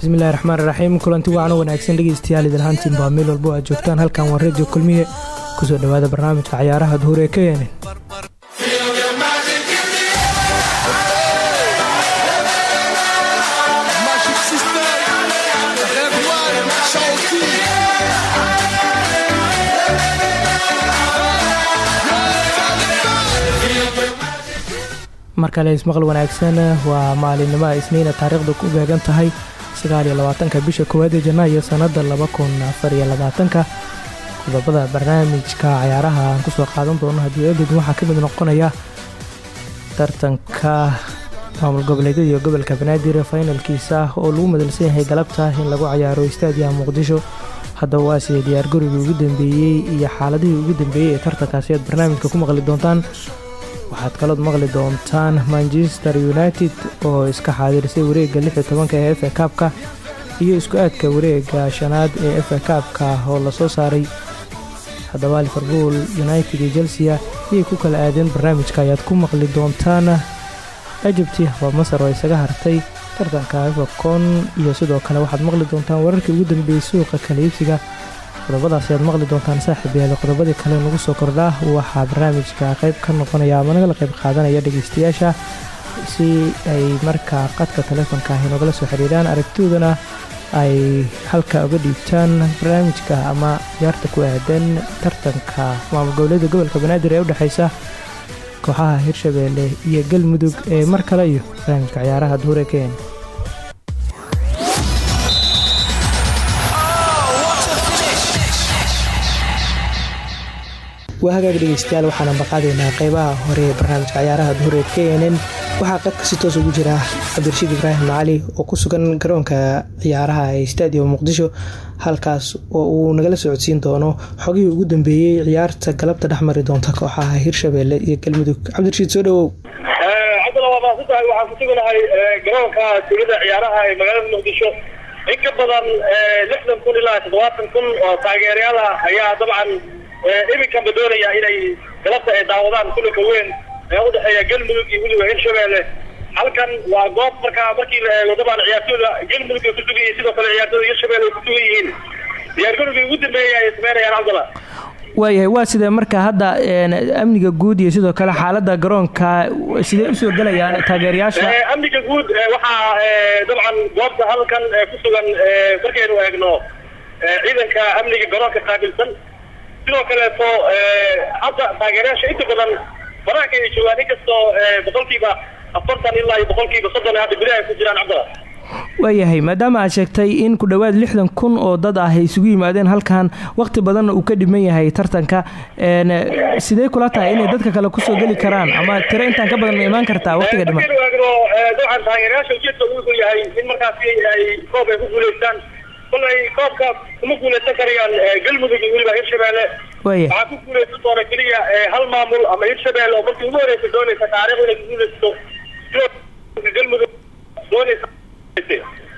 bismillahi raxmaan raxiim kulanti wacan wanaagsan dhegeystayaal idin hantiin baa meel walbo aad joogtaan. Halkan waa redio kulmiye. Kusoo dhowaada barnaamijka cayaaraha duhur ee ka yeenin mar kale ismaqal wanaagsan waa maalinnimaha isniina taariikhda ku beegan tahay sagaaliyolabaatanka bisha koowaad ee janaayo sannada laba kun afariyo labaatanka. Qodobada barnaamijka cayaaraha aan ku soo qaadan doono haddii eegid waxaa ka mid noqonaya tartanka maamul goboleedyada iyo gobolka banaadir finalkiisa oo lagu madalsan yahay galabta in lagu cayaaro istaadiyaha muqdisho. Haddaba waa sidee diyaargarigii ugu dambeeyey iyo xaaladihii ugu dambeeyey ee tartankaasi aad barnaamijka ku maqli doontaan waxaad kalood maqli doontaan manchester united oo iska xaadirisay wareegga lix iyo tobanka ee efa kaabka iyo isku aadka wareegga shanaad ee efa kaabka oo la soo saaray. Haddaba liverpool united iyo chelsea ayay ku kala aadeen barnaamijka ayaad ku maqli doontaan. Ajabti waa masar oo isaga hartay tartanka efacon iyo sidoo kale waxaad maqli doontaan wararkii ugu dambeeyey suuqa kala iibsiga qodobadaasi aad maqli doontaan saaxiib yaale qodobadii kale nagu soo kordhaa waxaa barnaamijka qayb ka noqonaya ama qayb qaadanaya dhegeystayaasha si ay markaa qadka taleefonka ahi nogala soo xiriiraan aragtidoodana ay halka uga dhiibtaan barnaamijka ama ciyaarta ku aadan tartanka. Maamul goboleeda gobolka banaadir ee udhexeysa kooxaha hirshabeelle iyo galmudug ee mar kale iyo barnaamijka ciyaaraha duhure keen waa hagaag dhegeystayaal waxaana maqaadaynaa qeybaha hore ee barnaamijka cayaaraha duhure knn waxaa qadka si toos ugu jira cabdirashiid ibraahim cali oo ku sugan garoonka ciyaaraha ee stadium muqdisho halkaas oo uu nagala socodsiin doono xogihii ugu dambeeyey ciyaarta galabta dhexmari doonta kooxaha hirshabeelle iyo galmudug. Cabdirashiid soo dhawow cabdalla waa suganahay garoonka dowladda ciyaaraha ee magaalada lixdan kun ilaa toddobaatan kun taageerayaal ah ayaa dabcan iminkanba doonaya inay galabta ay daawadaan kulanka weyn ee udhexeeya galmudug iyo weliba hirshabeelle halkan waa goob markaa markii la eego dabcan ciyaartooyda galmudug ay ku sugan yihiin sidoo kale ciyaartooyda hirshabeelle ay ku sugan yihiin. Diyaargarowgii ugu dambeeyay ay sameynayaan cabdalla waayahay waa sidee marka hadda amniga guud iyo sidoo kale xaalada garoonka sidee u soo gelayaan taageerayaasha? Amniga guud waxaa dabcan goobta halkan ku sugan markaynu eegno ciidanka amniga garoonka qaabilsan sidoo kaleeto hadda taageerayaasha inta badan banaanka ay joogaan inkastoo boqolkiiba afartan ilaa iyo boqolkiiba soddon hadda gudaha ku jiraan cabdalla waayahay maadaama aad sheegtay in ku dhowaad lixdan kun oo dad ah ay isugu yimaadeen halkan wakhti badanna uu ka dhiman yahay tartanka. Sidee kula tahay inay dadka kale ku soo geli karaan ama tiro intaan ka badan ma imaan kartaa? Wakhtiga dhiman eegno dabcan taageerayaasha ujeedka ugu yahay in markaasi ay koob ay ku guuleystaan kolay koobka kuma guuleysan karayaan galmudug iyo weliba hirshabeelle waxaa ku guuleysan doona keliya hal maamul ama hirshabeelle oo markii ugu horeysa doonaysa taariikhda inay kuguuleysato galmudug doonaysa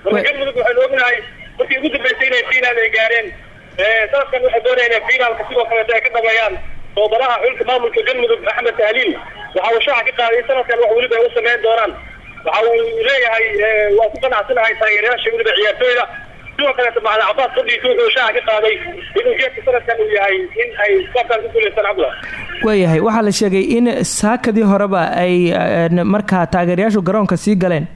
marka galmudug waxaynu ognahay markii ugu dambeysay inay fiinaal ay gaareen. Sanadkan waxay doonayaan inay sidoo kaleeto ay ka dhameeyaan toobaraha xulka maamulka galmudug axmed tahliil waxa uu shaaca ka qaaday sanadkan wax weliba ay u sameyn doonaan. Waxa uu leeyahay waa ku qanacsanahay taageerayaasha weliba ciyaartooyda sidoo kaleeto macalin cabaas fadhiisa wuxuu shaaca ka qaaday inuu geedka sanadkan uu yahay in ay koobkan ku guuleystaan cabdullah waayahay waxaa la sheegay in saakadii horeba ay markaa taageerayaashu garoonka sii galeen.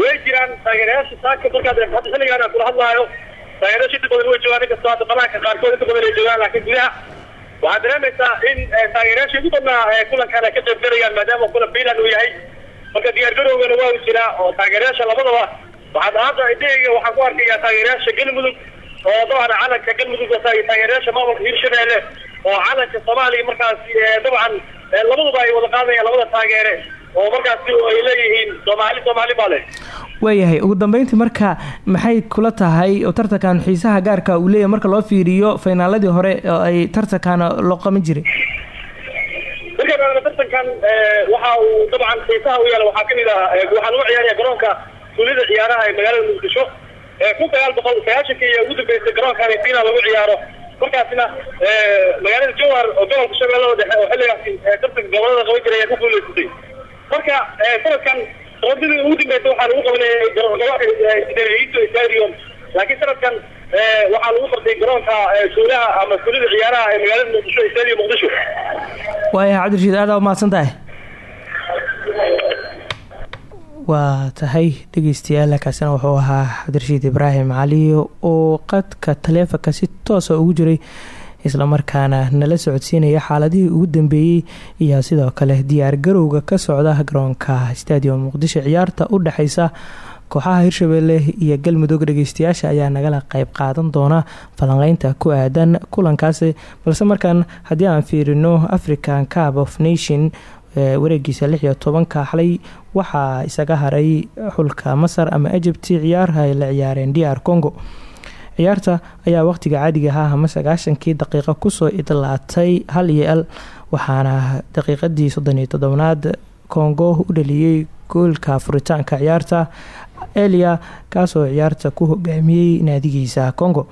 Way jiraan taageerayaasha saaka markaad hadda xilligaan aan kula hadlaayo taageerayaasha inta badan way joogaan inkastoo hadda banaanka qaarkood inta badan ay joogaan laakiin gudaha. Waxaad dareemaysaa in taageerayaasha ugu badnaa kulankan ay ka qayb galayaan maadaama kulan fiinland uu yahay. Marka diyaargarowgana waa jiraa oo taageerayaasha labadaba waxaad hadda idhahayga waxaan ku arkayaa taageerayaasha galmudug oo dabcan calanka galmudug taageerayaasha maamulka hirshabeelle oo calanka soomaaliya markaasi dabcan labaduba ay wada qaadayaan labada taageere oo markaasi ay leeyihiin soomaali soomaali baa leh. Waayahay ugu dambeyntii marka maxay kula tahay oo tartankan xiisaha gaarka uu leeyahay marka loo fiiriyo faynaaladii hore oo ay tartankan loo qaban jiray? Marka tartankan waxa uu dabcan xiisaha u yaalla waxaa ka mid ah waxaa lagu ciyaaraya garoonka suulida ciyaaraha ee magaalada muqdisho kun sagaal boqol sagaashanka iyo ugu dambeysay garoonkan fiina lagu ciyaaro. Markaasina magaalada jowhar oo gobolka shabeellada dhexe oo xilligaasi tartanka gobollada qaban jiray ayaa ku guuleysatay marka sanadkan sababadii ugu dambeysay waxaa lagu qabanayay garoonka stadium. Laakiin sanadkan waxaa lagu qabtay garoonka suulaha ama suulida ciyaaraha ee magaalada muqdisho stadium muqdisho. Waayahay cabdirashiid aada umahadsan tahay waa tahay dhegeystayaal kaasina wuxuu ahaa cabdirashiid ibraahim cali oo qadka taleefonka si toosa ugu jiray islamarkaana nala socodsiinaya xaaladihii ugu dambeeyey iyo sidoo kale diyaar garowga ka socda garoonka stadium muqdisho. Ciyaarta u dhexeysa kooxaha hirshabelle iyo galmudug dhegeystayaasha ayaa nagala qeyb qaadan doona falanqeynta ku aadan kulankaasi balse markaan haddii aan fiirino african cup of nation wareegiisa lix iyo tobanka xalay waxaa isaga haray xulka masar ama egypt ciyaar ay la ciyaareen dr congo. Ciyaarta ayaa waqtiga caadiga ahaa ama sagaashankii daqiiqo ku soo idlaatay hal iyo l waxaana daqiiqadii soddon iyo todobnaad congo u dhaliyey goolka furitaanka ciyaarta elia kaasoo ciyaarta ku hogaamiyey naadigiisa congo.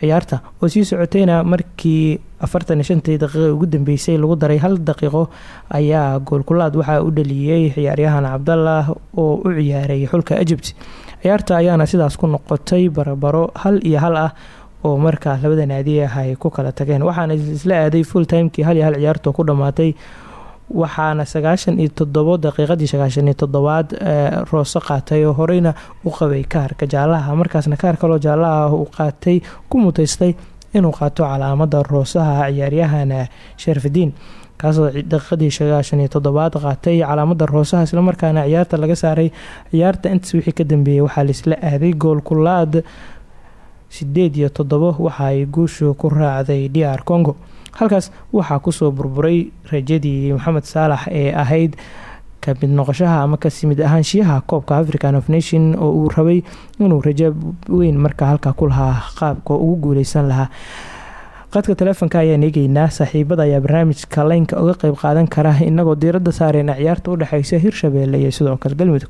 Ciyaarta oo sii socotayna markii afartan shantii daqiiqa ugu dambeysay lagu daray hal daqiiqo ayaa goolkulaad waxaa u dhaliyey ciyaaryahan cabdallah oo u ciyaaray xulka egypt. Ciyaarta ayaana sidaas ku noqotay barbaro hal iyo hal ah oo markaa labada naadi ah ay ku kala tageen. Waxaana isla aaday full timekii hal iyo hal ciyaarto ku dhammaatay waxaana sagaashan iyo todobo daqiiqadii sagaashan iyo todobaad roose qaatay oo horeyna u qabay kaarka jaalaha. Markaasna kaar kaloo jaalaha uu qaatay ku muteystay inuu qaato calaamada roosaha ciyaaryahan sharfidiin kaasoo daqiiqadii sagaashan iyo todobaad qaatay calaamada roosaha islamarkaana ciyaarta laga saaray. Ciyaarta intaas wixii ka dambeeyay waxaa laisla aaday goolkulaad sideed iyo todobo waxa ay guushu ku raacday dr congo. Halkaas waxaa ku soo burburay rajadii maxamed saalax ee ahayd ka mid noqoshaha ama kasimid ahaanshiyaha koobka african of nation oo uu rabay inuu rajo weyn markaa halkaa ku lahaa qaabka ugu guuleysan lahaa. Qadka taleefonka ayaan eegeynaa saaxiibada ayaa barnaamijka leynka uga qeyb qaadan kara inagoo diirada saareyna ciyaarta udhexeysa hirshabeelle iyo sidoo kale galmudug.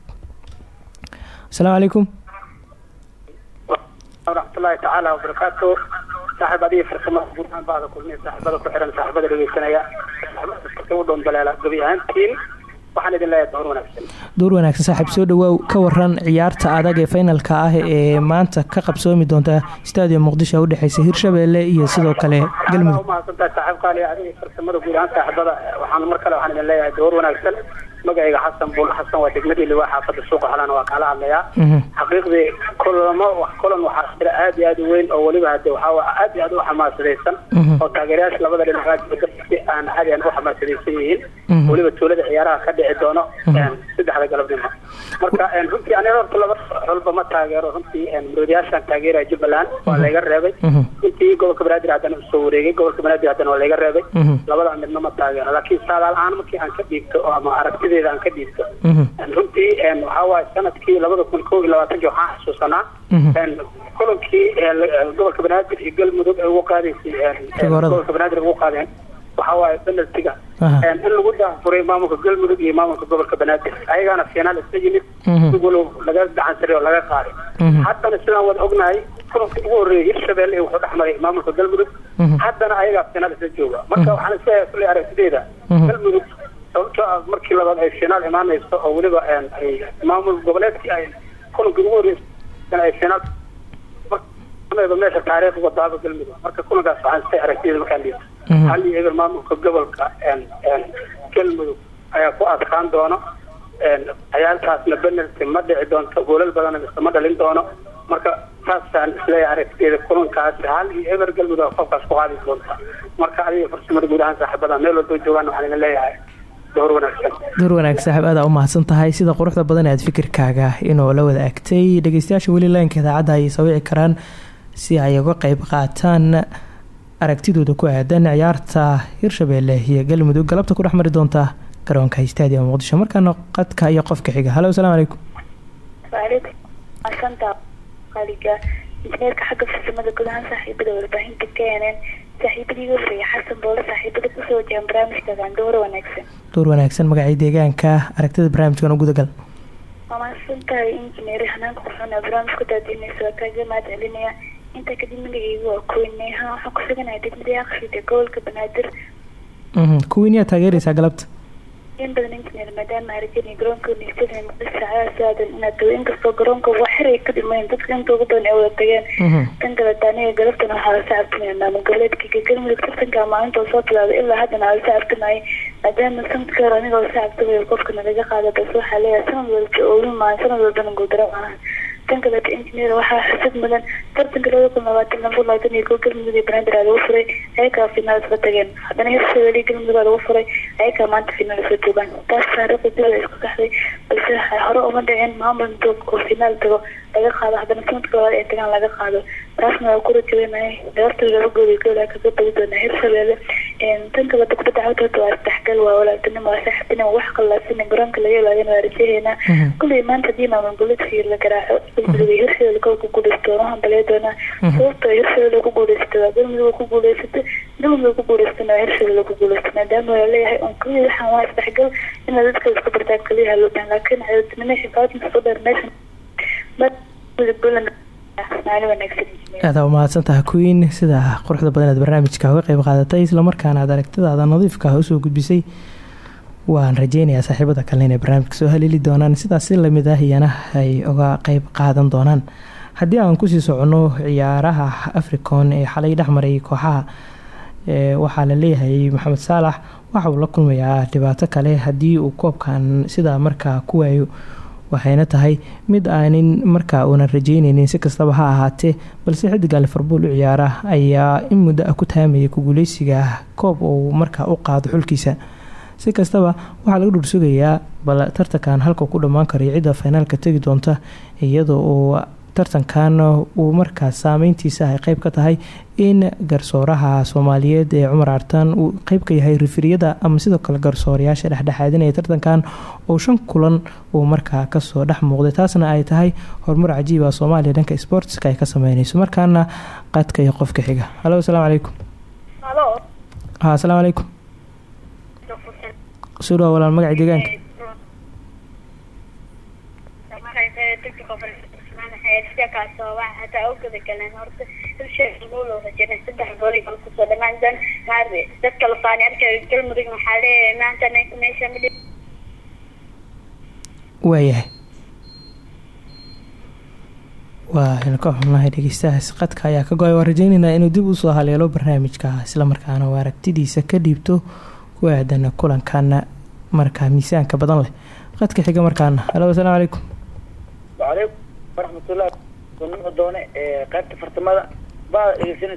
Asalaamu calaykum. Waraxmatullaahi tacaala wabarakaatu saaxiib adiga farsamada guuraan baada kulmiya saaxiibada ku xiran saaxiibada dhegeysanaya. Saaxiibada u dhoon gabi ahaantiin door wanaagsan saaxiib soo dhawaaw ka waran ciyaarta adag ee finalka ah ee maanta ka qabsoomi doonta stadium muqdisho udhexeysa hirshabeelle iyo sidoo kale galmudug. Magacayga xasan buul xasan waa degmadii liwaa xaafada suuqa xalana waa kaala hadlayaa. Xaqiiqdii kulamo kulan waxaa jira aad iyo aad u weyn oo weliba hade waxaa aad iyo aad u xamaasadaysan oo taageerayaasha labada dhinac si aan caadi aan u xamaasadaysan yihiin. Weliba tuulada ciyaaraha ka dhici doono saddexda galabnimo. Marka runtii aniga horta laba xulba ma taageero runtii muroodiyaashaan taageeraya jubbaland waa layga reebay. Intii gobolka banaadir haddana u soo wareegay gobolka banaadir haddana waa layga reebay. Labada midna ma taageero laakiin saadaal ahaan markii aan ka dhiibto ama aragtideeda aan ka dhiibto runtii waxaa waaye sannadkii labada kun kow iyo labaatankii waxaan xasuusanaa kulankii gobolka banaadir iyo galmudug ay ugu qaadaysay gobolka banaadir ugu qaadeen waxaa waaye penaltiga in lagu daafuray maamulka galmudug iyo maamulka gobolka banaadir ayagaana finaal isla yimid. Si walow laga gacan saray oo laga qaaday. Haddana sidaan wada ognahay kulankii ugu horreeyay hirshabelle ee wuxuu dhex maray maamulka galmudug. Haddana ayagaa finaal isla jooga. Marka waxaan is leeyahay kulley aragtideeda galmudug sababtoo ah markii labaad ay finaal imaanayso oo weliba maamul goboleedkii ay kulankii ugu horreysay ay finaal meesha taariikh wadaaba galmudug marka kulankaas waxaan is leeyahay aragtideeda markaan dhiibto hal iyo eber maamulka gobolka galmudug ayaa ku adkaan doono. Ciyaalkaasna penalty ma dhici doonto goolal badanna mise ma dhalin doono. Marka saasaan is leeyahay aragtideeda kulankaasi hal iyo eber galmudug koobkaas ku qaadi doonta. Marka adiga farsamada guud ahaan saaxiibada meel walba joogaan waxaan idin leeyahay door wanaag saaxiib aada u mahadsan tahay sida quruxda badan aad fikirkaaga inuu la wada agtay dhegeystayaasha weli laynka idaacadda ayay sawici karaan si ay uga qeyb qaataan aragtidooda ku aadan ciyaarta hirshabeelle iyo galmudug galabta ku dhex mari doonta garoonka stadium muqdisho. Markaana qadka iyo qofka xiga. Halo asalaamu calaykum injineerka xagga farsamada guud ahaan saaxiibada warbaahinta keeneen saaxiibadii iga horreeya xasan boole saaxiibada ku soo wajahan barnaamijkagan dooro wanaagsan. Door wanaagsan magacii deegaanka aragtida barnaamijkan u gudagal waa mahadsantahay injineer hanaanka quxuuna barnaamijku daadiinaysa waa kaaga mahad celinaya intaa kadib magacaygu waa kuweyne ha waxaan ku suganahay degmada aqshida gobolka banaadir. Kuwiin yaa taageeraysaa galabta? In badan injineer maadaama arjani garoonka uniisada muqdisho ayaa saadan inaad tago inkastoo garoonka wax xiray ka dhimayn dadka inta ugu badan ay wada tageen. Tan kaleeta aniga galabtan waxaa la sacabtinaya maamul goboleedka galmudug tartanka maalinta soo bilaabay ilaa haddana aa la sacabtinayay maadaama sanadka hore aniga la sacabtamayo qofka nalaga qaada balse waxaa leeyahay sanad walba oolin maahan sanad walbana guuldaro maahan tan kaleeta injineer waxaa xusad mudan tartanka labada kun labaatan laba labaatan iyo kow galmudug iyo banaadir aa lagu furay ayakaa finaal isla tageen. Haddana hirshabeli galmudug aa lagu furay ayakaa maanta finaal isla joogaan taas taariikhda dib la isku kaxday balse hore uma dhicin maamul doog oo finaal tago laga qaado. Haddana sanadka labaad ee tagaan laga qaado taasna waa ku rajaweynayay gabarta laba gool iyo gool aa kaga badi doonaa hirshabelle tan kaleeta kubadda cagta waa isdhexgal waa walaaltinimo waa saaxiibtinimo wax qallaasina garoonka laga ilaadina waa rajaheynaa kulley maanta haddii maamul goboleedkii la garaaco galmudug iyo hirshabelle kow ku guuleysto waan hambalya doonaa sababta hirshabelle ku guuleysata waa galmudug ku guuleysata galmudug ku guuleystana waa hirshabelle ku guuleysta maadaama waa leeyahay un keliya waxaan waa isdhexgal inaad dadka isku bartaan keliyaha loo baahan laakiin cadoodnimo xifaadinta soo dheer meeshan aada umahadsan tahay queen sida quruxda badan aad barnaamijka uga qeyb qaadatay islamarkaana aad aragtidaada nadiifka ah u soo gudbisay waan rajeynayaa saaxiibada kale inay barnaamijka soo haleeli doonaan. Sidaas si la mid ah iyana ay uga qeyb qaadan doonaan. Haddii aan ku sii socono ciyaaraha africon ee xalay dhexmaray kooxaha waxaa la leeyahay maxamed saalax waxa uu la kulmayaa dhibaato kale haddii uu koobkan sidaa markaa ku waayo waxayna tahay mid aanin markaa uunan rajeyneynin si kastaba ha ahaatee balse xidiga liverpool u ciyaara ayaa in muddo ah ku taamayay kuguleysiga koob uu markaa u qaado xulkiisa. Si kastaba waxaa laga dhursugayaa bal tartankan halka ku dhammaan karayo cidda finaalka tegi doonta iyadoo uu tartankan uu markaa saameyntiisa ay qeyb ka tahay in garsooraha soomaaliyeed ee cumar artan uu qeyb ka yahay rifiriyada ama sidoo kale garsoorayaasha dhexdhexaadinaya tartankan oo shan kulan uu markaa ka soo dhex muuqday. Taasna ay tahay horumar cajiiba soomaaliya dhanka sportska ay ka sameyneyso markaana qadka iyo qofka xiga. Halo asalaamu calaykum. Ha asalaamu calaykum. Soo dhawa walaal magaci deegaanka waayahay waa aynu ka xunnahay dhegeystahaas qadka ayaa ka go'ay waa rajeyneynaa inuu dib u soo haleelo barnaamijka islamarkaana waa aragtidiisa ka dhiibto ku aadan kulankaana markaa miisaanka badan leh qadka xiga markaana halo asalaamu calaykum waraxmatullahi sunada doone ee qaybta fartamada baa dhegeysan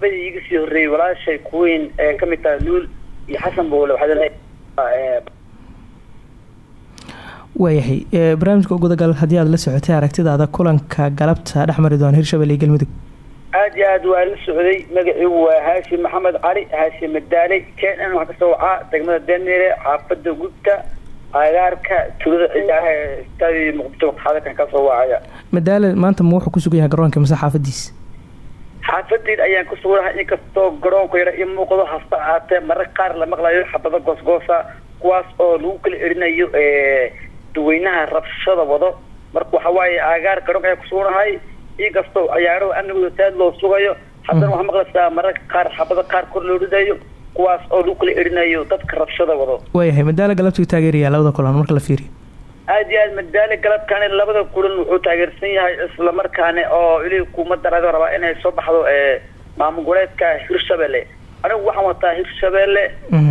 badii iga sii horreeyey walaashay kuweyn ee ka mid tahay luul iyo xasan boole waxaad leedahay waayahay barnaamijka gudagal haddii aad la socotay aragtidaada kulanka galabta dhexmari doona hirshabelle iyo galmudug. Aad iyo aad waa la socday magaciigu waa haashim maxamed cali haashim madaale keenan waxaa ka soo wacaa degmada denire xaafada gubta agaarka tulada ciyaaraha istaadi muqdisho waqtixaadakan ka soo wacaya? Madaale maanta ma wuxuu kusugan yahay garoonka mase xaafadiis. Xaafadeed ayaan ku suganahay inkastoo garoonka yara i muuqdo hasta ahaatee mararka qaar la maqlayo xabado goosgoosa kuwaas oo lagu kala erinayo duweynaha rabshada wado. Marka waxa waaye agaar garoonka ayaan kusuganahay inkastoo ciyaarahu amnigooda taad loo sugayo haddana waxaa maqlaysaa mararka qaar xabado qaar kor loo ridayo kuwaas oo lagu kala erinayo dadka rabshada wado. Waayahay madaale galabtuu taageeraya labada kulan marka la fiiriyo. Aad iyo aad madaale galabkaani labada kulan wuxuu taageersan yahay islamarkaani oo ili kuumadaraado rabaa inay soo baxdo maamul goboleedka hirshabelle anigu waxaan wataa hirshabelle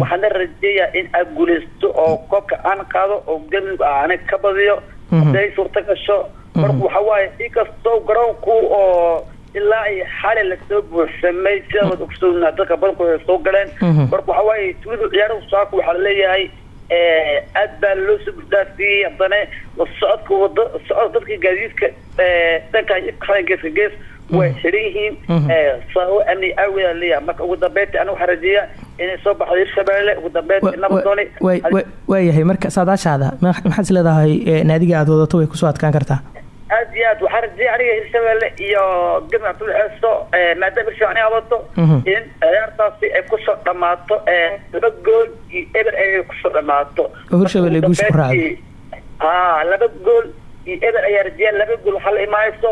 waxaana rajeeyaa in aad guuleysto oo koobka aan qaado oo galmudug aniga ka badiyo. Haday suurta gasho. Marka waxa waaye inkastoo garoonku oo ilaa iyo xali la soo buuxsamay sidaad ogsoona dadka badankooda soo galeen. Marka waxa waaye tuuladu ciyaarahu saaka waxaa la leeyahay aad baa loo soo guddaafiyey haddana socodka wado socod dadka gaadiidka dhanka ifka xalan geeska gees way xiran yihiin sababo amni awgeeda leeyahay. Marka ugu dambeynta anigu waxaan rajeeyaa inay soo baxdo hirshabeelle ugu dambeynta nabadooni waayahay marka saadaashaada maxaad is leedahay naadiga aada wadato way ku soo adkaan kartaa aad iyo aad waxaan rajeeya aniga hirshabeelle iyo galmudug tulxeesto maadaama hirshabelle aniga wato in ciyaartaasi ay ku soo dhamaato laba gool iyo eber ay ku soo dhamaato hirshabelle guusha ku raacdo. Ha laba gool iyo eber ayaa rajeeya laba gool waxaa la imaanayso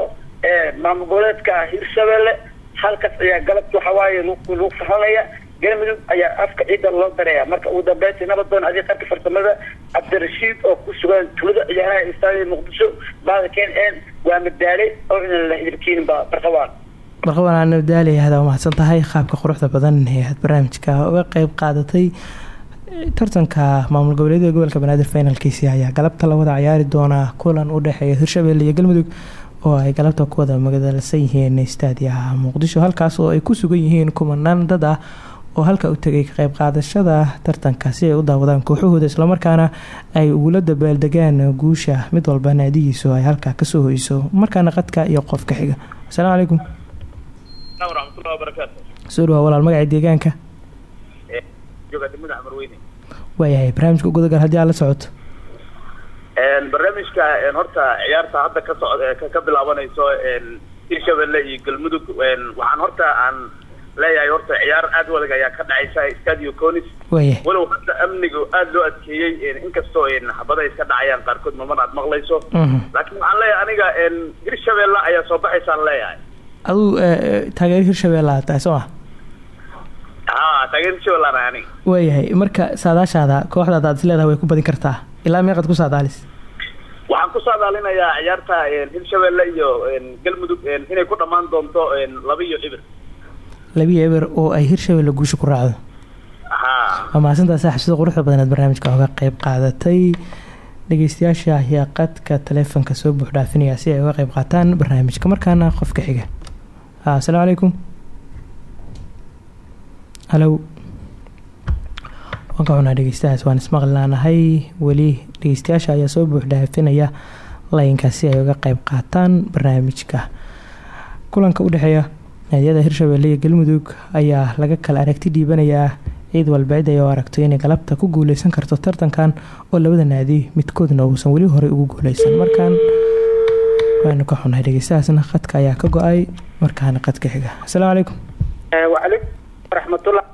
maamul goboleedka hirshabelle halkaas ayaa galabta waxa waaye lagu saxanaya galmudug ayaa afka ciidda loo dareeya marka ugu dambeynta nabadoon adig qarka farsamada cabdirashiid oo ku sugan tulada ciyaaraha istaadiya muqdisho. Baada keen een waa madaale oo inan la hidibkiinin ba barqabaan barqabaan aan madaale hada mahadsan tahay qaabka quruxda badan ee aad barnaamijka uga qeyb qaadatay tartanka maamul goboleedyada gobolka banaadir finalkiisi ayaa galabta lawada ciyaari doonaa kulan u dhexeeya hirshabelle iyo galmudug oo ay galabta ku wada magadalsan yihiin istaadiyaha muqdisho halkaas oo ay ku sugan yihiin kumanaan dad ah oo halka u tegay ka qeyb qaadashada tartanka si ay u daawadaan kooxahooda islamarkaana ay ugula dabaaldegaan guusha. Mid walba naadigiisu ay halkaa ka soo hoyso. Markaana qadka iyo qofka xiga. Asalaamu calaykum. Soo dhawaa walaal magaca deegaanka. Amarweyne waayahay barnaamijka gudagal haddii aad la socoto barnaamijka horta ciyaarta hadda ka socd ka bilaabanayso hirshabelle iyo galmudug waxaan horta aan leeyahay horta ciyaar aad wadag ayaa ka dhacaysa stadio conis walow hadda amnigu aada loo adkeeyey inkastoo xabada iska dhacayaan qaarkood mamar aad maqlayso. Laakiin waxaan leeyahay aniga hirshabelle ayaa soo baxaysaan leeyahay. Aduu taageer hirshabelle aad tahay soo ma ha taageer hirshabelle aan aniga waayahay marka saadaashaada kooxdaada aad is leedahay way ku badin kartaa. Ilaa meeqad ku saadaalis? Waxaan ku saadaalinayaa ciyaarta hirshabelle iyo galmudug inay ku dhammaan doonto laba iyo ibir labiyo eber oo ay hirshabelle guusha ku raacdo. Waa mahadsantaa saaxib sida quruxda badan aad barnaamijka uga qeyb qaadatay. Dhegeystayaasha ayaa qadka taleefonka soo buux dhaafinaya si ay uga qeyb qaataan barnaamijka. Markaana qofka xiga. Asalaamu calaykum. Halow waan ka cunaa dhegeystahaas waan ismaqlilaanahay weli dhegeystayaasha ayaa soo buux dhaafinaya laynka si ay uga qeyb qaataan barnaamijka. Kulanka u dhexeeya naadiyada hirshabelle iyo galmudug ayaa laga kala aragti dhiibanayaa ciid walba cid ay oo aragto inay galabta ku guuleysan karto tartankan oo labada naadi midkoodna uusan weli horey ugu guuleysan markaan waanu ka xunahay dhegeystahaasna qadka ayaa ka go'ay. Markaana qadka xiga. Asalaamu calaykum wacalaykum waraxmatullahi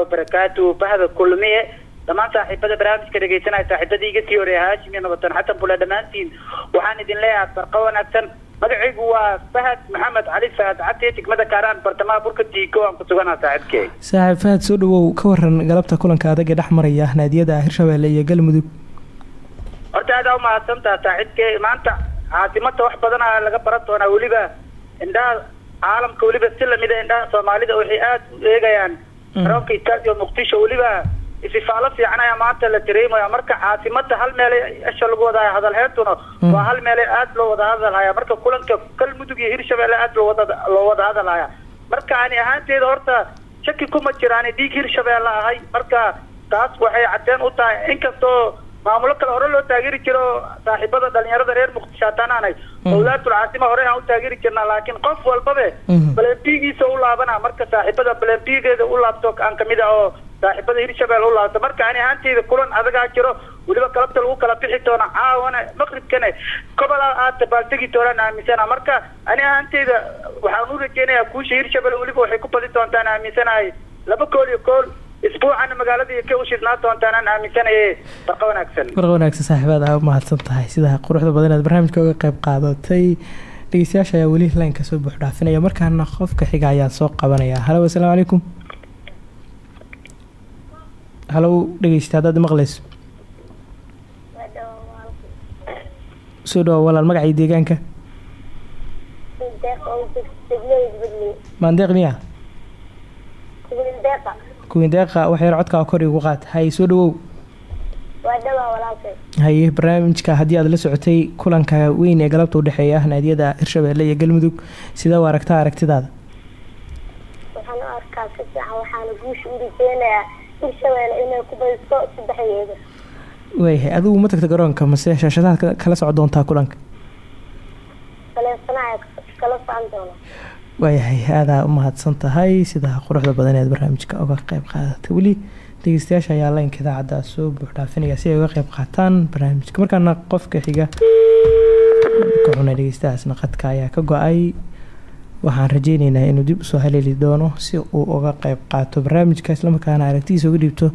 wabarakaatu bahda kulmiye. Dhammaan saaxiibada barnaamijka dhegeysanaya saaxiibadii iga sii horreeya haashim iyo nabatan xasan bule dhammaantiin waxaan idin leeyahay barqa wanaagsan magacaygu waa fahad maxamed cali fahad cabdi degmada kaaraan bartamaha burka tiiko aan ku suganaha saaxiibkey saaxiib fahad soo dhawow. Ka waran galabta kulanka adag ee dhex maraya naadiyada hirshabelle iyo galmudug. Horta aada umahadsantaha saaxiibkey maanta caasimada wax badana laga baran doonaa weliba. Indhaha caalamka weliba si lamida indhaha soomaalida waxay aada u eegayaan. Garoonka stadio muqdisho weliba ififaalo fiican ayaa maanta la dareemaya marka caasimada hal meelay esha lagu wadahaya hadalheentuna waa hal meelay aada loo wada hadalhaya marka kulanka galmudug iyo hirshabelle aada loo wada loo wada hadalhaya marka ani ahaanteeda horta shaki kuma jiraan dhiig hirshabelle ahay. Marka taas waxay cadeen u tahay inkastoo maamulo kale hore loo taageeri jiro saaxiibada dhalinyarada reer muqdisho hataan aanay dowlaatul caasima hore aan u taageeri jirnaa laakiin qof walbabe balembigiisa u laabana. Marka saaxiibada balembigeeda u laabto aan ka mid ah oo saaxiibada hirshabelle u laabto marka ani ahaanteyda kulan adagaa jiro weliba galabta lagu kala bixi doona caawana maqribkane kobola aad dabaaldegi doonaan aaminsana. Marka ani ahaanteyda waxaan u rajeynayaa guusha hirshabelle weliba waxay ku badi doontaan aaminsanahay. Laba kool iyo kool isbuucana magaalada ka u shidnaa doontaan aan aaminsanaye barqa wanaagsan. Barqa wanaagsan saaxiibaad aa umahadsan tahay sida quruxda badan aad barnaamijka uga qeyb qaadatay dhegeystayaasha ayaa weli laynka soo buux dhaafinaya markaana qofka xiga ayaan soo qabanaya. Halow asalaamu calaykum halow dhegeysta haddaad maqleyso soo dhawa walaal magacii deegaanka maandeeq miya kuwiin deeqa yar codkaa kor igu qaad haye soo dhawow haye barnaamijka haddii aad la socotay kulanka weyn ee galabta udhexeeya naadiyada hirshabelle iyo galmudug sidee u aragtaa aragtidaada hirshabelle inay ku badiso saddexdeeda waayahay adigu ma tagta garoonka mase shaashadaha kala soco doontaa kulanka? Waayahay aadaa u mahadsan tahay sida quruxda badan eed barnaamijka uga qeyb qaadatay weli. Dhegeystayaasha ayaa laynka idaacadda soo buuxdhaafinaya si ay uga qeyb qaataan barnaamijka. Markaana qofka xiga kaxuna dhegeystahaasna qadka ayaa ka go'ay waxaan rajeyneynaa inuu dib u soo haleeli doono si uu uga qeyb qaato barnaamijka islamarkaana aragtidiisa uga dhiibto.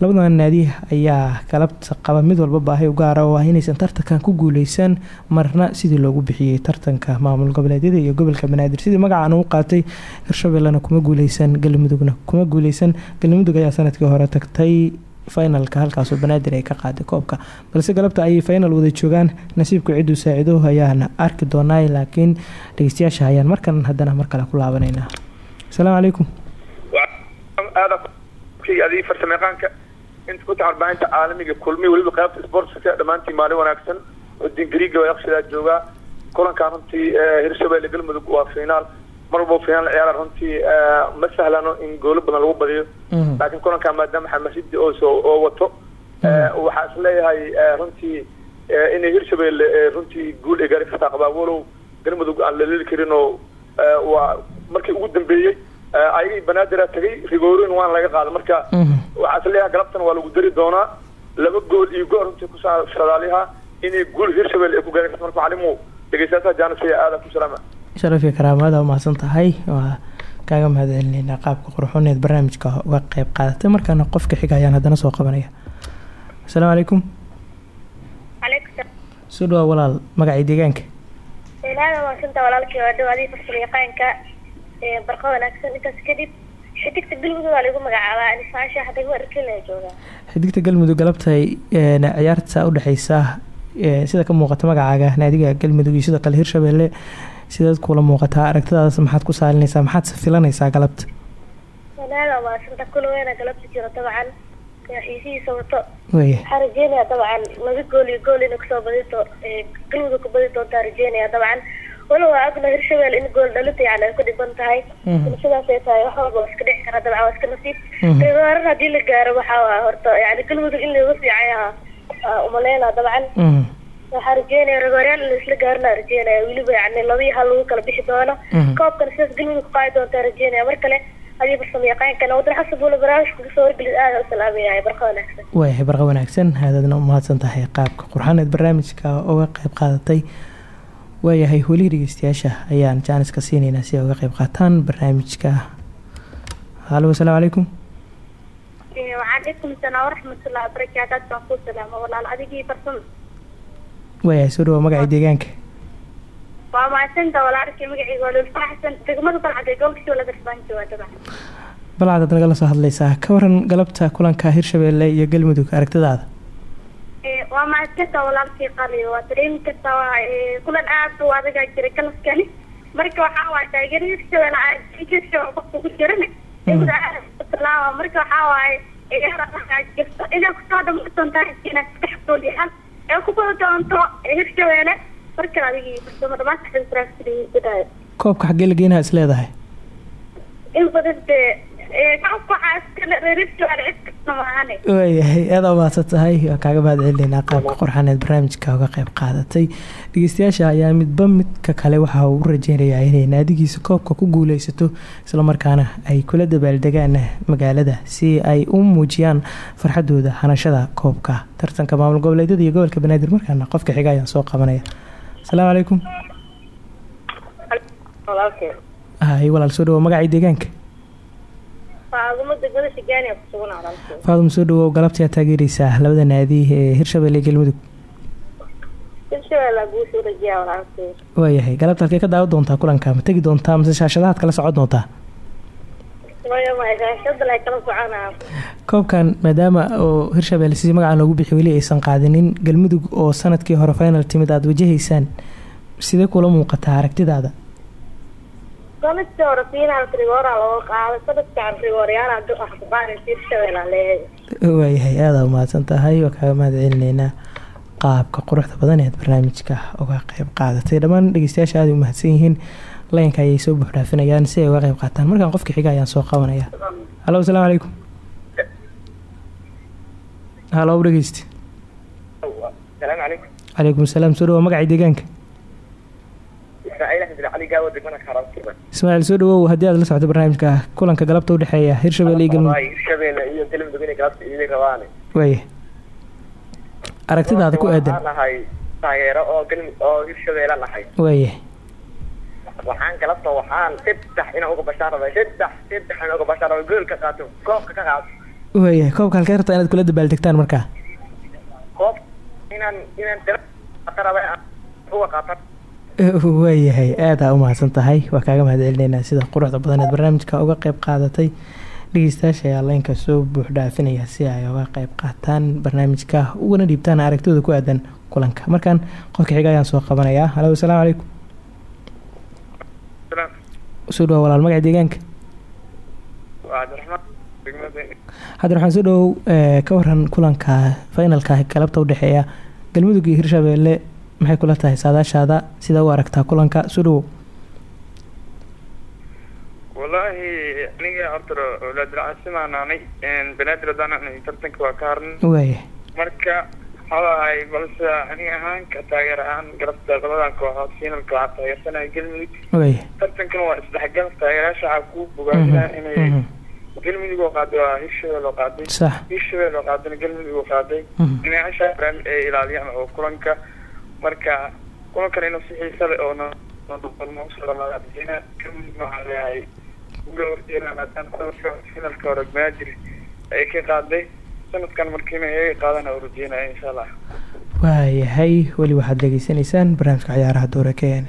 Labadan naadi ayaa galabta qaba. Mid walba baahi u gaara oo ah inaysan tartankan ku guuleysan marna sidii loogu bixiyey tartanka maamul goboleedyada iyo gobolka banaadir. Sidii magacaan uu qaatay hirshabellena kuma guuleysan galmudugna kuma guuleysan galmudug ayaa sannadkii hore tagtay finalka halkaasoo banaadir ay ka qaaday koobka. Balse galabta ayay final wada joogaan. Nasiibku ciduu saaciido ayaan arki doonaa laakiin dhegeystayaasha ayaan markan haddana mar kale ku laabaneynaa asalaamu calaykum. Adii farsamayaqaanka inta ku tax warbaahinta caalamiga kulmi weliba qaybta sportska dhammaantii maalin wanaagsan. Odin griiga yaqshidaa joogaa. Kulankan runtii hirshabelle galmudug waa finaal mar walba finaal ciyaara runtii ma sahlano in goolo badan lagu badiyo. Laakiin kulankan maadaama xamasidi oo oo wato waxaa is leeyahay runtii inay hirshabelle runtii guul ay gaari kartaa qabaa walow. Galmudug aan la leli karin oo waa markii ugu dambeeyey ayagii banaadir tagay rigoorin waan laga qaada marka waxaa is leeyahay galabtan waa lagu dari doonaa. Laba gool iyo gool runtii kusaa sadaaliha inay guul hirshabelle ay ku gaari karto. Marka calimu dhegeystayaasha jaanisaya aada ku salaama sharafiya karaamada umahadsan tahay. Waa kaaga mahad celineynaa qaabka qurxoneed barnaamijka uga qeyb qaadatay markaana qofka xiga ayaan haddana soo qabanaya. Asalaamu calaykum soo dhawaa walaal magacii deegaanka? Ilaada maasanta walaalkii waa dhawaadii farsamayaqaanka barqa wanaagsan. Intaas kadib xidigta galmudug waa lagu magacaabaa. Nisaasha hadda ku arkila joogaa xidigta galmudug galabtay ciyaarta udhexeysa sida ka muuqata magacaaga. Naadiga galmudug iyo sidoo kale hirshabelle sidaad kula muuqataa aragtidaas maxaad ku saalinaysaa maxaad filanaysaa galabta? Galabta jiro dabcan. Xiisihiisa wato waya waxaa rajeynaya dabcan. Laba gool iyo gool inay ku soo badito ku badi doontaa rajeynaya dabcan. Walow waa agna hirshabelle in gool dhalinta yani ay ku dhiban tahay. Sidaas ay tahay wax walba waa iska dhici kara dabcan waa iska nasiib. Reebaaran haddii la gaaro waxaa horta yani galmudug in laga fiicay ahaa umaleyna dabcan waxaa rajeynaya ragoryaal in laisla gaarina rajeynaya weliba yani labii hal lagu kala bixi doono. Koobkana sidaas galmudug ku qaadi doontaa rajeynaya mar kale adii farsamayaqaankana wadan xasan buula barnaamijka ka soo wargelid aada u salaamayay barqa wanaagsan. Waayahay barqa wanaagsan. Aadaadna u mahadsan tahay qaabka qurxaneed. Barnaamijka uga qeyb qaadatay waayahay weli dhegeystayaasha. Ayaan jaaniska siineynaa si ay uga qeyb qaataan barnaamijka. Halo asalaamu calaykum wacalaykum salaam waraxmatullahi wabarakaatu baan ku salaama walaal. Adigii farsam waayahay soo dhawaa magacii deegaanka waa mahadsanta walaalkii magacayga waa lulfa xasan degmada balcad ee gobolka shoolada isbaanki waa dabcan balcadaad nagala soo hadlaysaa ka waran galabta kulanka hirshabelle iyo galmudug aragtidaada waa mahadsanta walaalkii qali waa dareemi kartaa waa kulan aada u adagaa jiray kalaskani marka waxaa waa taageer hirshabelle hirshabelle qofka ku jiran marka waxaa waaye inay ku soo dhamayn doontaa inaad saddex gool iyo hal ee ku bada doonto hirshabelle markan adigii farsamo dhamaanta koobka xaggee la geynaha is in badan dee waayahay aada umahadsan tahay. Waa kaaga mahad celineynaa qaabka qorxaneed barnaamijka uga qeyb qaadatay. Dhegeystayaasha ayaa midba midka kale waxa uu u rajeynayaa inay naadigiisa koobka ku guuleysato islamarkaana ay kula dabaaldegaan magaalada si ay u muujiyaan farxadooda hanashada koobka. Tartanka maamul goboleedyada iyo gobolka banaadir markaana qofka xiga ayaan soo qabanaya. Asalaamu calaykum hay walaal soo dhawo magacii deegaanka faaduma soo dhawow galabtii aad taageereysaa labada naadi ee hirshabelle iyo galmudug waayahay galabta halkee ka daawan doontaa kulanka ma tegi doontaa mase shaashadahaad kala socon doontaa koobkan maadaama oo hirshabelle sidii magacaan loogu bixi weli aysan qaadinin galmudug oo sannadkii hore final timid aada wajahaysaan sidee kula muuqataa aragtidaada sannadkii hore finaalka rigoora looga qaaday sanadkan rigoorayaal ku qaadaysa hirshabelle leeyahay waayahay aada umahadsan tahay waa kaaga mahad celineynaa qaabka quruxda badan eed barnaamijka uga qeyb qaadatay dhammaan dhegeystayaasha aada u mahadsan yihiin laynka ayay soo buuxdhaafinayaan si ay uga qeyb qaataan markaan qofka xiga ayaan soo qabanaya halo asalaamu calaykum salaamu calaykum calaykum salaam soo dhawa magacii deegaanka gaawo degmada kaarabtiba ismaaciil soo dhawow haddii aad la socdo barnaamijka kulanka galabta udhexeeya hirshabelle iyo galmudug hirshabelle iyo galmudug inay galabta iidi rabaan waaya aragtidaada ku aadan. Nahay taageero oo galmud oo hirshabelle nahay waaya waxaan galabta waxaan saddex inaan uga bashaan rabay saddex saddex inaan uga bashaan rabay goolka qaato koobka ka qaato. Waaya koobka halkee rabtaa inaad kula dabaaldegtaan markaa koob inaan inaan dala rabay uga qaatan waayahay aada u mahadsan tahay. Waa kaaga mahad celineynaa sida quruxda badan eed barnaamijka uga qeyb qaadatay. Dhegeystayaasha ayaa leynka soo buux dhaafinaya si ay uga qeyb qaataan barnaamijka. Ugana dhiibtaan aragtooda ku aadan kulanka. Markaan qofka xiga ayaan soo qabanayaa. Halo asalaamu calaykum soo dhawa walaal magaca deegaanka. Cabdiraxmaan soo dhawow ka waran kulanka finalka galabta udhexeeya galmudug iyo hirshabelle maxay kula tahay saadaashaada? Sidaa u aragtaa kulanka? Dhawow wallaahi aniga horta awlaadilcaasimaanaanay banaadir hadaan tartanka waa ka harnay waaya marka waxaahay balse aniga ahaan ka taageer ahaan galabta labadan kooxood finalka waxaa taageersanaya galmudug waaya tartankan waa isdhexgal taageerayaasha waxaa ku bogaadinaa inay galmudug oo qaaday waa hirshabelle oo qaaday. Sax. Hirshabelle oo qaadayna galmudug oo qaaday. Inay casha barnaamij ay ilaaliyaan oo kulanka marka kulankan inuu si xiisa leh oo waxaa leeyahay uga horjeedaan maadaama finalka hore banaadir ay ka qaaday. Sanadkan markiina iyaga qaadana u rajeynaya insha allah. Waayahay weli waxaad dhegeysanaysaan barnaamijka ciyaaraha doore kn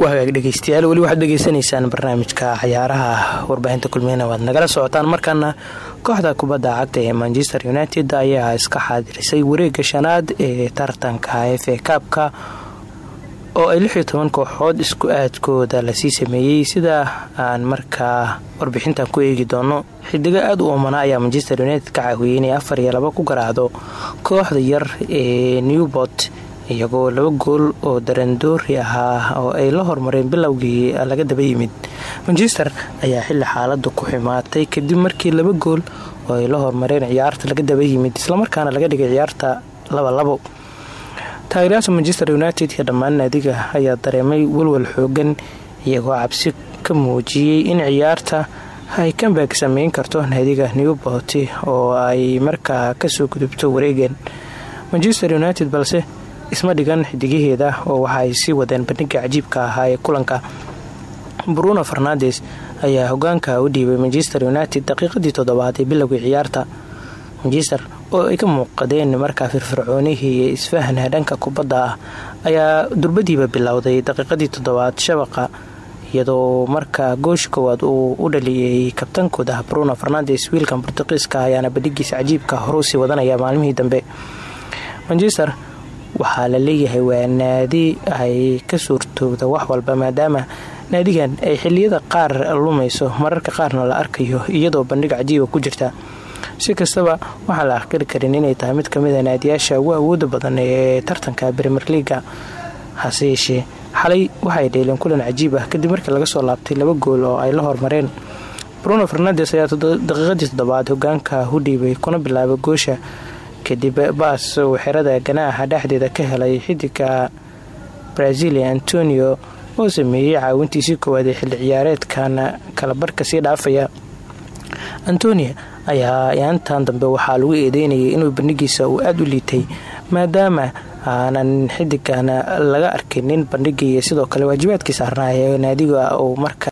waa hagaag dhegeystayaal weli waxaad dhegeysanaysaan barnaamijka ciyaaraha warbaahinta kulmiyana waad nagala socotaan markaana kooxda kubadda cagta ee manchester united ayaa iska xaadirisay wareega shanaad ee tartanka f a kaabka oo ay lix iyo toban kooxood isku aadkooda la sii sameeyey. Sida aan markaa warbixintan ku eegi doono xidigo aada u oomana ayaa manchester united ka caawiyey inay afar iyo laba ku garaacdo kooxda yar ee newport iyagoo laba gool oo darandoori ahaa oo ay la hormareen bilowgii laga daba yimid. Manchester ayaa xilli xaalada ku xumaatay kadib markii laba gool oo ay la hormareen ciyaarta laga daba yimid islamarkaana laga dhigay ciyaarta laba labo. Taageerayaasha manchester united iyo dhammaan naadiga ayaa dareemay walwal xoogan iyagoo cabsi ka muujiyey in ciyaarta ay kambak sameyn karto naadiga newport oo ay markaa ka soo gudubto wareegan manchester united balse isma dhigan xidigaheeda oo waxa ay sii wadeen bandhiga cajiibka ahaa ee kulanka. Bruno fernandes ayaa hogaanka u dhiibay manchester united daqiiqadii toddobaad ee bilowgii ciyaarta. Manchester oo ay ka muuqadeen markaa firfircoonihii iyo isfahana dhanka kubadda ah ayaa durbadiiba bilowday daqiiqadii toddobaad shabaqa iyadoo markaa gooshi koowaad uu u dhaliyay kabtankooda bruno fernandes wiilkan bortuqiiska ayaana bandhigiisa cajiibka horuusii wadanaya maalmihii dambe. Manchester waxaa la leeyahay waa naadi ay ka suurtoogda wax walba maadaama naadigan ay xiliyada qaar lumayso mararka qaarna la arkayo iyadoo bandhig cajiiba ku jirta. Si kastaba waxaan la aqiri karin inay tahay mid kamida naadiyaasha ugu awooda badan ee tartanka premier leaga hase yeeshee xalay waxay dheeleen kulan cajiib ah kadib markii laga soo laabtay laba gool oo ay la hormareen bruno fernandes ayaa daqiiqadii toddobaad hogaanka u dhiibay kuna bilaabay goosha kadib baas uu xerada ganaaxa dhexdeeda ka helay xidiga brazilia antonio oo sameeyey caawintiisii koowaad ee xilli ciyaareedkan kalabarhka sii dhaafaya. Antonia ayaa yaantan dambe waxaa lagu eedeynayay inuu bandhigiisa uu aada u liitay maadaama aanan xidigan laga arkinin bandhigii sidoo kale waajibaadkii saarnaa ee naadiga uu marka